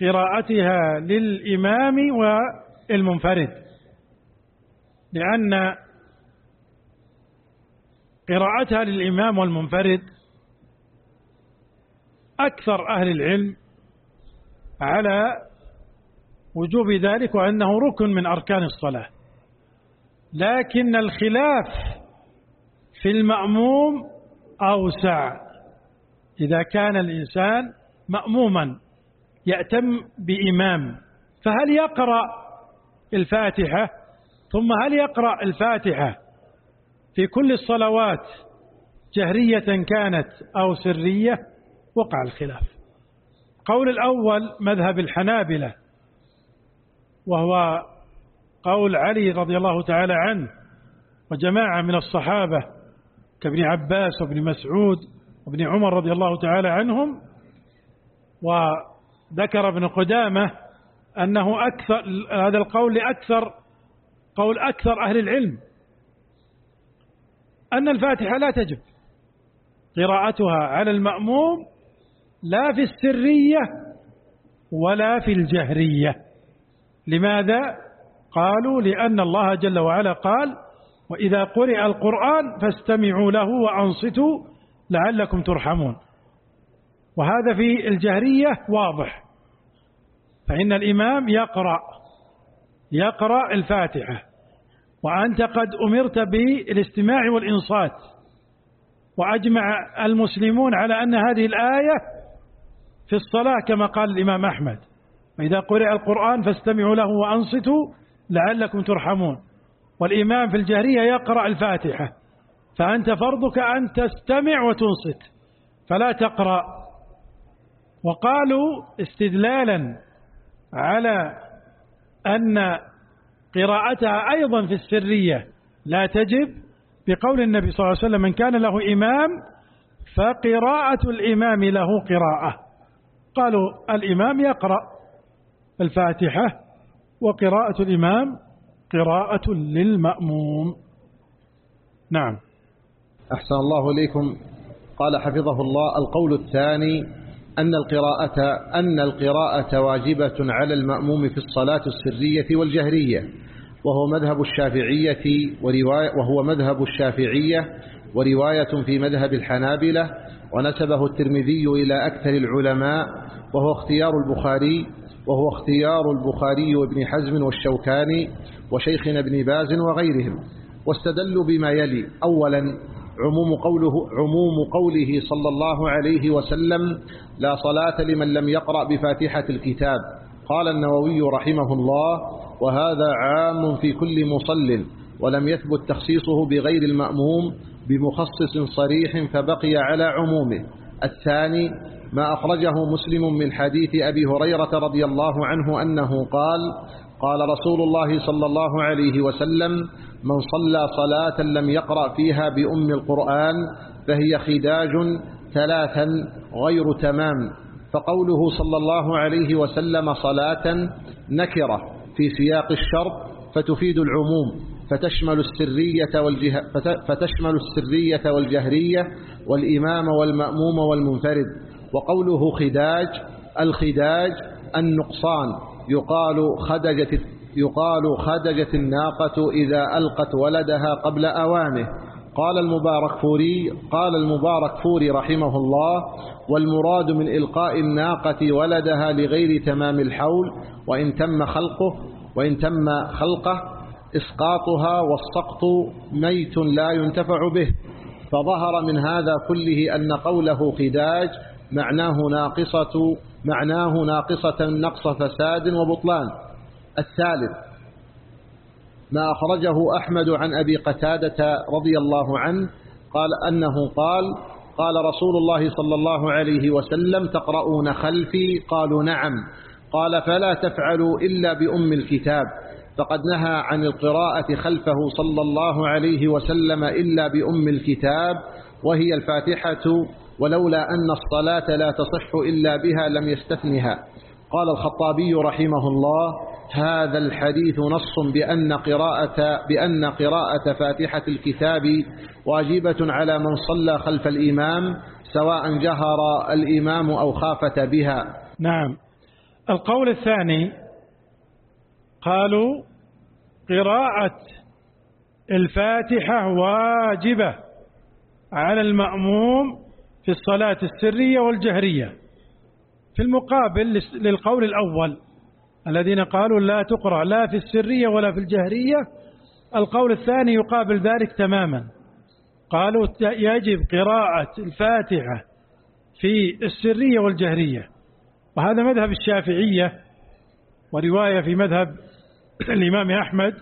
قراءتها للإمام والمنفرد. لأن قراءتها للإمام والمنفرد أكثر أهل العلم على وجوب ذلك وأنه ركن من أركان الصلاة. لكن الخلاف في المأموم أوسع. إذا كان الإنسان مأموما يأتم بإمام فهل يقرأ الفاتحة؟ ثم هل يقرأ الفاتحة في كل الصلوات جهرية كانت أو سرية؟ وقع الخلاف. قول الأول مذهب الحنابلة وهو قول علي رضي الله تعالى عنه وجماعة من الصحابة كابن عباس وابن مسعود وابن عمر رضي الله تعالى عنهم وذكر ابن قدامة أنه أكثر هذا القول لأكثر قول أكثر أهل العلم أن الفاتحة لا تجب. قراءتها على المأموم لا في السرية ولا في الجهرية. لماذا؟ قالوا لأن الله جل وعلا قال وإذا قرئ القرآن فاستمعوا له وأنصتوا لعلكم ترحمون. وهذا في الجهرية واضح. فإن الإمام يقرأ. يقرأ الفاتحة. وأنت قد أمرت بالاستماع والإنصات. وأجمع المسلمون على أن هذه الآية في الصلاة كما قال الإمام أحمد. وإذا قرئ القرآن فاستمعوا له وأنصتوا لعلكم ترحمون. والإمام في الجهرية يقرأ الفاتحة. فأنت فرضك أن تستمع وتنصت. فلا تقرأ. وقالوا استدلالا على أن قراءتها أيضا في السرية. لا تجب بقول النبي صلى الله عليه وسلم من كان له إمام فقراءة الإمام له قراءة. قالوا الإمام يقرأ الفاتحة وقراءة الإمام قراءة للمأموم. نعم. أحسن الله إليكم. قال حفظه الله القول الثاني أن القراءة أن القراءة واجبة على المأموم في الصلاة السرية والجهرية. وهو مذهب الشافعية ورواية وهو مذهب الشافعية ورواية في مذهب الحنابلة ونسبه الترمذي إلى أكثر العلماء وهو اختيار البخاري وهو اختيار البخاري وابن حزم والشوكاني وشيخنا ابن باز وغيرهم. واستدلوا بما يلي. أولا عموم قوله, عموم قوله صلى الله عليه وسلم لا صلاة لمن لم يقرأ بفاتحة الكتاب. قال النووي رحمه الله وهذا عام في كل مصل ولم يثبت تخصيصه بغير المأموم بمخصص صريح فبقي على عمومه. الثاني ما أخرجه مسلم من حديث أبي هريرة رضي الله عنه أنه قال قال رسول الله صلى الله عليه وسلم من صلى صلاة لم يقرأ فيها بأم القرآن فهي خداج ثلاثا غير تمام فقوله صلى الله عليه وسلم صلاة نكرة في سياق الشرط فتفيد العموم فتشمل السرية, والجه فتشمل السرية والجهرية والإمام والمأموم والمنفرد وقوله خداج الخداج النقصان يقال خدجت يقال خدجت الناقة إذا ألقت ولدها قبل أوانه. قال المبارك فوري قال المبارك فوري رحمه الله والمراد من إلقاء الناقة ولدها لغير تمام الحول وإن تم خلقه وإن تم خلقه إسقاطها والسقط ميت لا ينتفع به. فظهر من هذا كله أن قوله خداج معناه ناقصة معناه ناقصة نقص فساد وبطلان. الثالث ما أخرجه أحمد عن أبي قتادة رضي الله عنه قال أنه قال قال رسول الله صلى الله عليه وسلم تقرؤون خلفي؟ قالوا نعم قال فلا تفعلوا إلا بأم الكتاب فقد نهى عن القراءة خلفه صلى الله عليه وسلم إلا بأم الكتاب وهي الفاتحة ولولا أن الصلاة لا تصح إلا بها لم يستثنها. قال الخطابي رحمه الله هذا الحديث نص بأن قراءة, بأن قراءة فاتحة الكتاب واجبة على من صلى خلف الإمام سواء جهر الإمام أو خافت بها. نعم. القول الثاني قالوا قراءة الفاتحة واجبة على المأموم في الصلاة السرية والجهرية. في المقابل للقول الأول الذين قالوا لا تقرأ لا في السرية ولا في الجهرية القول الثاني يقابل ذلك تماما. قالوا يجب قراءة الفاتحة في السرية والجهرية. وهذا مذهب الشافعية ورواية في مذهب *clears throat* الإمام أحمد.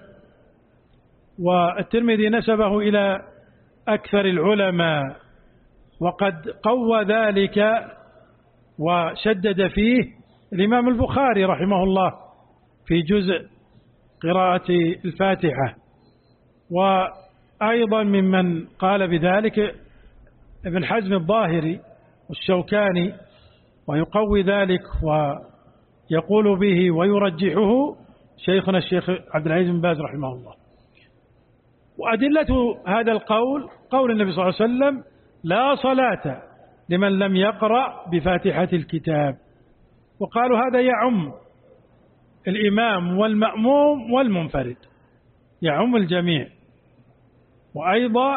والترمذي نسبه إلى أكثر العلماء. وقد قوى ذلك وشدد فيه الإمام البخاري رحمه الله في جزء قراءة الفاتحة. وأيضا ممن قال بذلك ابن حزم الظاهري والشوكاني ويقوي ذلك ويقول به ويرجحه شيخنا الشيخ عبد العزيز بن باز رحمه الله. وأدلة هذا القول قول النبي صلى الله عليه وسلم لا صلاة لمن لم يقرأ بفاتحة الكتاب. وقالوا هذا يعم الإمام والمأموم والمنفرد يعم الجميع. وأيضا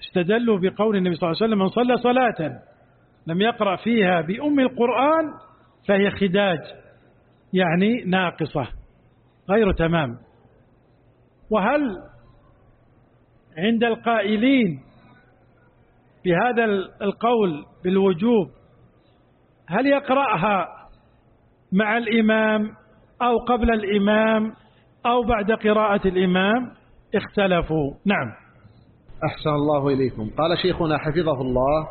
استدلوا بقول النبي صلى الله عليه وسلم من صلى صلاة لم يقرأ فيها بأم القرآن فهي خداج يعني ناقصة غير تمام. وهل عند القائلين بهذا القول بالوجوب هل يقرأها مع الإمام أو قبل الإمام أو بعد قراءة الإمام؟ اختلفوا. نعم. أحسن الله إليكم. قال شيخنا حفظه الله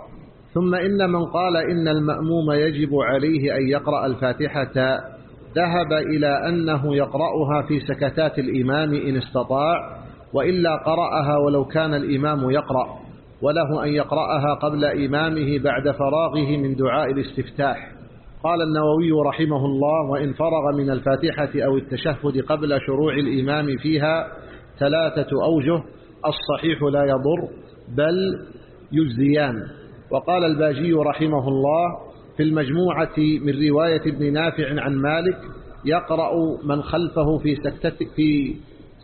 ثم إن من قال إن المأموم يجب عليه أن يقرأ الفاتحة ذهب إلى أنه يقرأها في سكتات الإمام إن استطاع وإلا قرأها ولو كان الإمام يقرأ. وله أن يقرأها قبل إمامه بعد فراغه من دعاء الاستفتاح. قال النووي رحمه الله وإن فرغ من الفاتحة أو التشهد قبل شروع الإمام فيها ثلاثة أوجه الصحيح لا يضر بل يجزيان. وقال الباجي رحمه الله في المجموعة من رواية ابن نافع عن مالك يقرأ من خلفه في سكتته, في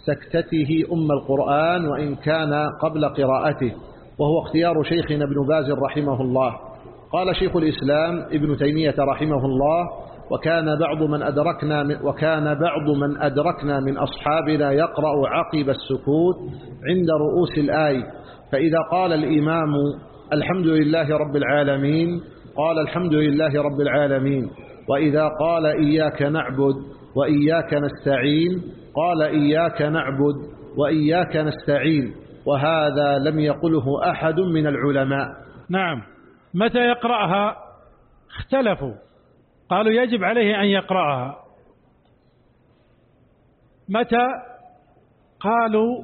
سكتته أم القرآن وإن كان قبل قراءته. وهو اختيار شيخنا ابن باز رحمه الله. قال شيخ الإسلام ابن تيمية رحمه الله وكان بعض من أدركنا من وكان بعض من أدركنا من أصحابنا يقرأ عقب السكوت عند رؤوس الآي فإذا قال الإمام الحمد لله رب العالمين قال الحمد لله رب العالمين وإذا قال إياك نعبد وإياك نستعين قال إياك نعبد وإياك نستعين وهذا لم يقله أحد من العلماء. نعم. متى يقرأها؟ اختلفوا. قالوا يجب عليه أن يقرأها. متى؟ قالوا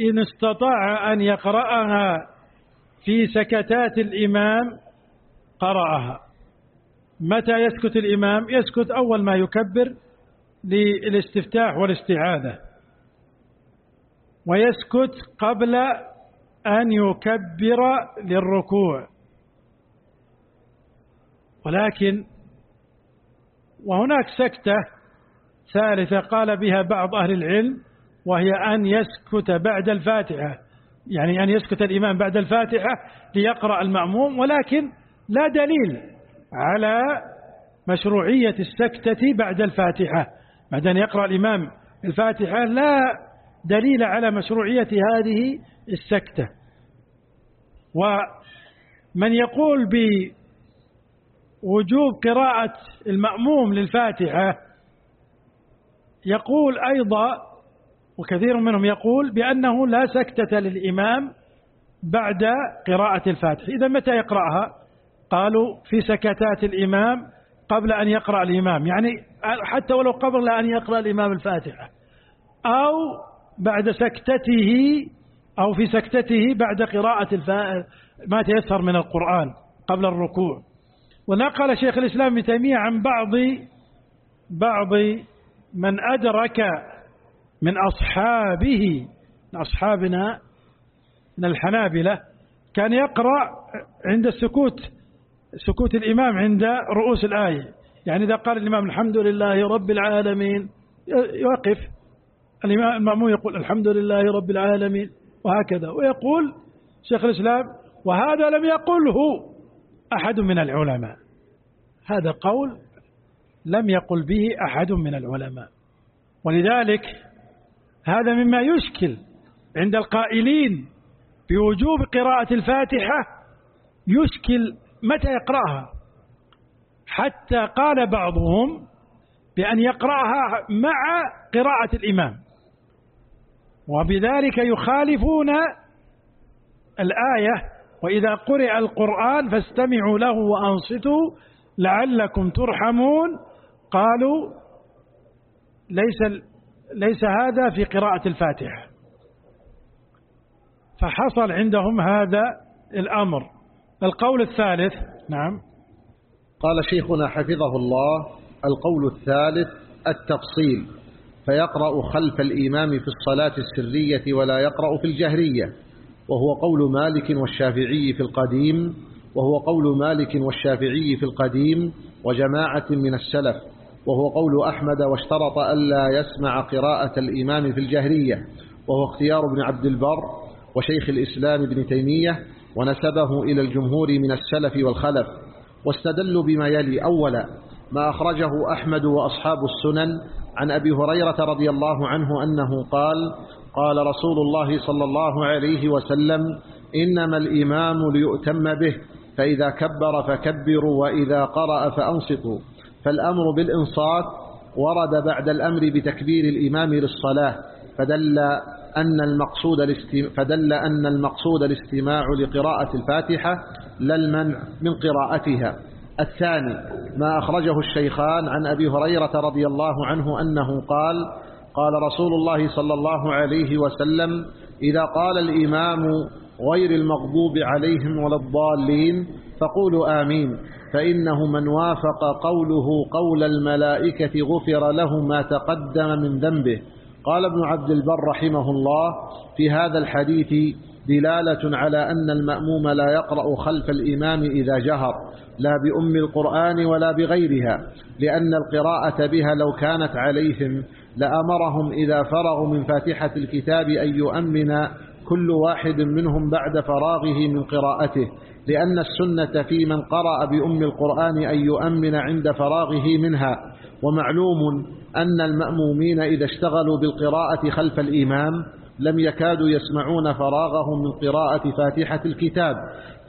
إن استطاع أن يقرأها في سكتات الإمام قرأها. متى يسكت الإمام؟ يسكت أول ما يكبر للاستفتاح والاستعاذة. ويسكت قبل أن يكبر للركوع. ولكن وهناك سكتة ثالثة قال بها بعض أهل العلم وهي أن يسكت بعد الفاتحة. يعني أن يسكت الإمام بعد الفاتحة ليقرأ المأموم ولكن لا دليل على مشروعية السكتة بعد الفاتحة. بعد أن يقرأ الإمام الفاتحة لا دليل على مشروعية هذه السكتة. ومن يقول بوجوب قراءة المأموم للفاتحة يقول أيضا وكثير منهم يقول بأنه لا سكتة للإمام بعد قراءة الفاتحة. إذا متى يقرأها؟ قالوا في سكتات الإمام قبل أن يقرأ الإمام. يعني حتى ولو قبل أن يقرأ الإمام الفاتحة. أو بعد سكتته أو في سكتته بعد قراءة ما تيسر من القرآن قبل الركوع. ونقل شيخ الإسلام ابن تيمية عن بعض بعض من أدرك من أصحابه من أصحابنا من الحنابلة كان يقرأ عند السكوت سكوت الإمام عند رؤوس الآية. يعني إذا قال الإمام الحمد لله رب العالمين يوقف. الإمام المأمون يقول الحمد لله رب العالمين وهكذا. ويقول شيخ الإسلام وهذا لم يقله أحد من العلماء. هذا قول لم يقل به أحد من العلماء. ولذلك هذا مما يشكل عند القائلين بوجوب قراءة الفاتحة يشكل متى يقرأها. حتى قال بعضهم بأن يقرأها مع قراءة الإمام. وبذلك يخالفون الآية وإذا قرئ القرآن فاستمعوا له وأنصتوا لعلكم ترحمون. قالوا ليس ليس هذا في قراءة الفاتحة. فحصل عندهم هذا الأمر. القول الثالث نعم. قال شيخنا حفظه الله القول الثالث التفصيل. فيقرأ خلف الإمام في الصلاة السرية ولا يقرأ في الجهرية. وهو قول مالك والشافعي في القديم وهو قول مالك والشافعي في القديم وجماعة من السلف. وهو قول أحمد واشترط ألا يسمع قراءة الإمام في الجهرية. وهو اختيار ابن عبد البر وشيخ الإسلام ابن تيمية ونسبه إلى الجمهور من السلف والخلف. واستدلوا بما يلي أولا ما أخرجه أحمد وأصحاب السنن عن أبي هريرة رضي الله عنه أنه قال قال رسول الله صلى الله عليه وسلم إنما الإمام ليؤتم به فإذا كبر فكبروا وإذا قرأ فأنصتوا. فالأمر بالإنصات ورد بعد الأمر بتكبير الإمام للصلاة فدل أن المقصود فدل أن المقصود الاستماع لقراءة الفاتحة لا المنع من قراءتها. الثاني ما أخرجه الشيخان عن أبي هريرة رضي الله عنه أنه قال قال رسول الله صلى الله عليه وسلم إذا قال الإمام غير المغضوب عليهم ولا الضالين فقولوا آمين فإنه من وافق قوله قول الملائكة غفر له ما تقدم من ذنبه. قال ابن عبد البر رحمه الله في هذا الحديث دلالة على أن المأموم لا يقرأ خلف الإمام إذا جهر لا بأم القرآن ولا بغيرها لأن القراءة بها لو كانت عليهم لأمرهم إذا فرغوا من فاتحة الكتاب أن يؤمن كل واحد منهم بعد فراغه من قراءته لأن السنة في من قرأ بأم القرآن أن يؤمن عند فراغه منها. ومعلوم أن المأمومين إذا اشتغلوا بالقراءة خلف الإمام لم يكادوا يسمعون فراغهم من قراءة فاتحة الكتاب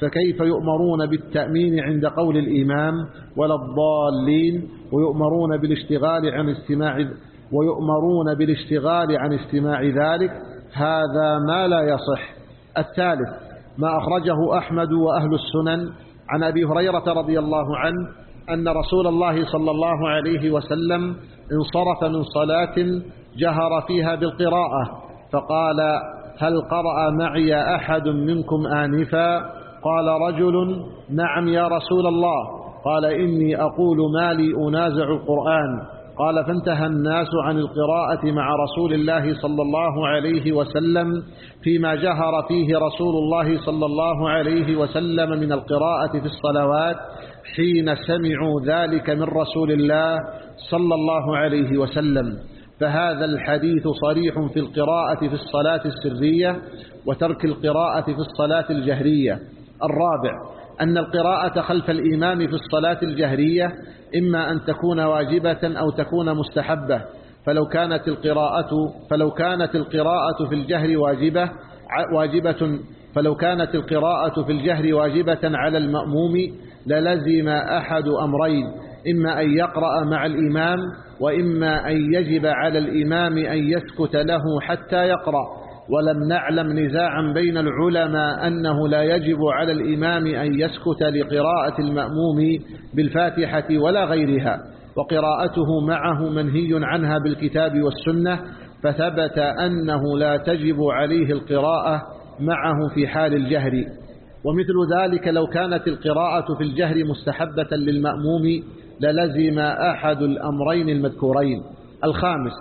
فكيف يؤمرون بالتأمين عند قول الإمام ولا الضالين ويؤمرون بالاشتغال عن استماع ويؤمرون بالاشتغال عن استماع ذلك؟ هذا ما لا يصح. الثالث ما أخرجه أحمد وأهل السنن عن أبي هريرة رضي الله عنه أن رسول الله صلى الله عليه وسلم انصرف من صلاة جهر فيها بالقراءة. فقال هل قرأ معي أحد منكم آنفا؟ قال رجل. نعم يا رسول الله. قال إني أقول ما لي أنازع القرآن. قال فانتهى الناس عن القراءة مع رسول الله صلى الله عليه وسلم فيما جهر فيه رسول الله صلى الله عليه وسلم من القراءة في الصلوات حين سمعوا ذلك من رسول الله صلى الله عليه وسلم. فهذا الحديث صريح في القراءة في الصلاة السرية وترك القراءة في الصلاة الجهرية. الرابع أن القراءة خلف الإمام في الصلاة الجهرية إما أن تكون واجبة أو تكون مستحبة. فلو كانت القراءة فلو كانت القراءة في الجهر واجبة واجبة فلو كانت القراءة في الجهر واجبة على المأموم للزم أحد أمرين إما أن يقرأ مع الإمام وإما أن يجب على الإمام أن يسكت له حتى يقرأ. ولم نعلم نزاعا بين العلماء أنه لا يجب على الإمام أن يسكت لقراءة المأموم بالفاتحة ولا غيرها. وقراءته معه منهي عنها بالكتاب والسنة فثبت أنه لا تجب عليه القراءة معه في حال الجهر. ومثل ذلك لو كانت القراءة في الجهر مستحبة للمأموم للزم أحد الأمرين المذكورين. الخامس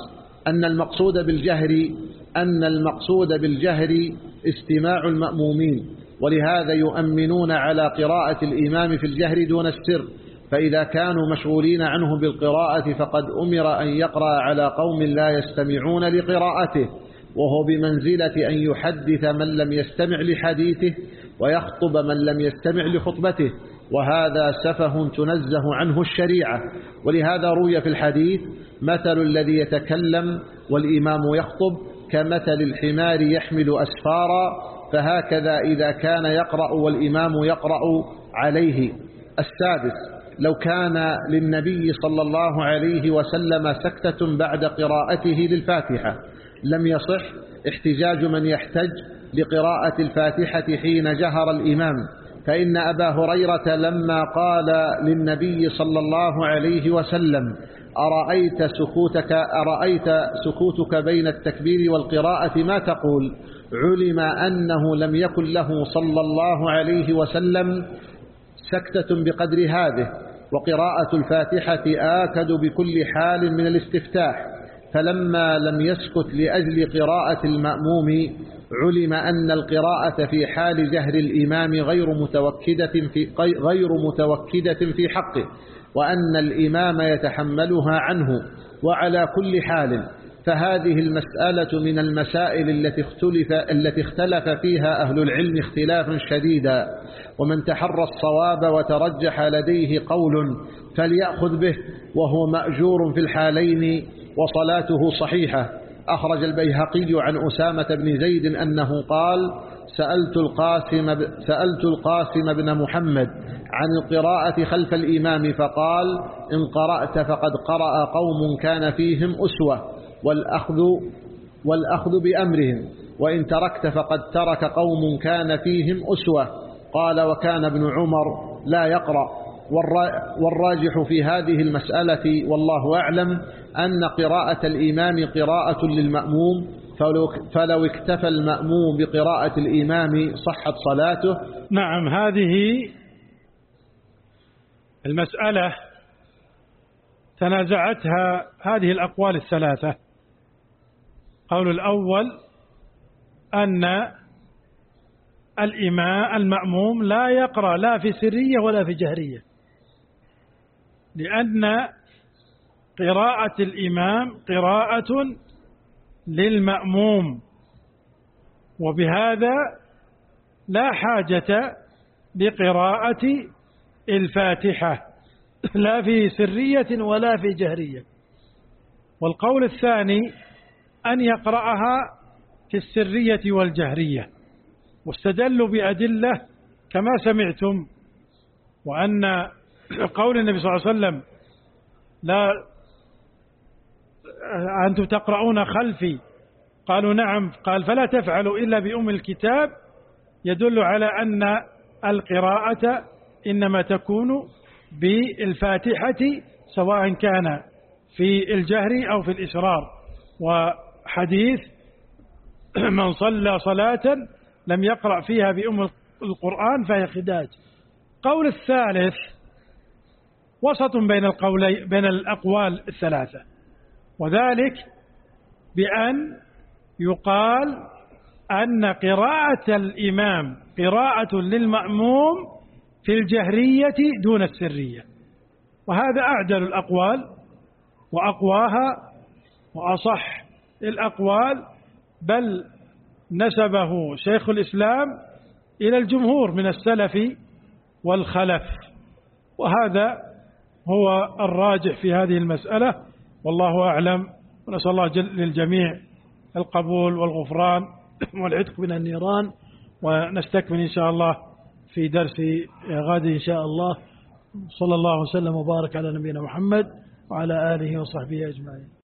أن المقصود بالجهر أن المقصود بالجهر استماع المأمومين. ولهذا يؤمنون على قراءة الإمام في الجهر دون السر. فإذا كانوا مشغولين عنه بالقراءة فقد أمر أن يقرأ على قوم لا يستمعون لقراءته. وهو بمنزلة أن يحدث من لم يستمع لحديثه ويخطب من لم يستمع لخطبته. وهذا سفه تنزه عنه الشريعة. ولهذا روي في الحديث مثل الذي يتكلم والإمام يخطب كمثل الحمار يحمل أسفارا فهكذا إذا كان يقرأ والإمام يقرأ عليه. السادس لو كان للنبي صلى الله عليه وسلم سكتة بعد قراءته للفاتحة لم يصح احتجاج من يحتج لقراءة الفاتحة حين جهر الإمام. فإن أبا هريرة لما قال للنبي صلى الله عليه وسلم أرأيت سكوتك أرأيت سكوتك بين التكبير والقراءة؟ ما تقول؟ علم أنه لم يكن له صلى الله عليه وسلم سكتة بقدر هذه وقراءة الفاتحة آكد بكل حال من الاستفتاح فلما لم يسكت لأجل قراءة المأموم علم أن القراءة في حال جهر الإمام غير متوكدة في, غير متوكدة في حقه وأن الإمام يتحملها عنه وعلى كل حال فهذه المسألة من المسائل التي اختلف, التي اختلف فيها أهل العلم اختلافا شديدا. ومن تحرى الصواب وترجح لديه قول فليأخذ به وهو مأجور في الحالين وصلاته صحيحة. أخرج البيهقي عن أسامة بن زيد أنه قال سألت القاسم, سألت القاسم بن محمد عن القراءة خلف الإمام فقال إن قرأت فقد قرأ قوم كان فيهم أسوة والأخذ, والأخذ بأمرهم وإن تركت فقد ترك قوم كان فيهم أسوة. قال وكان ابن عمر لا يقرأ. والراجح في هذه المسألة والله أعلم أن قراءة الإمام قراءة للمأموم فلو, اكتفى المأموم بقراءة الإمام صحت صلاته. نعم هذه المسألة تنازعتها هذه الأقوال الثلاثة. قول الأول أن الإمام المأموم لا يقرأ لا في سرية ولا في جهرية. لأن قراءة الإمام قراءة للمأموم وبهذا لا حاجة لقراءة الفاتحة لا في سرية ولا في جهرية. والقول الثاني أن يقرأها في السرية والجهرية. واستدلوا بأدلة كما سمعتم وأن قول النبي صلى الله عليه وسلم لا أنتم تقرؤون خلفي. قالوا نعم. قال فلا تفعلوا إلا بأم الكتاب. يدل على أن القراءة إنما تكون بالفاتحة سواء كان في الجهر أو في الإسرار. وحديث *clears throat* من صلى صلاة لم يقرأ فيها بأم القرآن فهي خداج. قول الثالث وسط بين القولي بين الأقوال الثلاثة. وذلك بأن يقال أن قراءة الإمام قراءة للمأموم في الجهرية دون السرية. وهذا أعدل الأقوال وأقواها وأصح الأقوال بل نسبه شيخ الإسلام إلى الجمهور من السلف والخلف. وهذا هو الراجح في هذه المسألة والله أعلم ونسأل الله للجميع القبول والغفران *clears throat* والعتق من النيران ونستكمل إن شاء الله في درس غد إن شاء الله. صلى الله وسلم وبارك على نبينا محمد وعلى آله وصحبه أجمعين.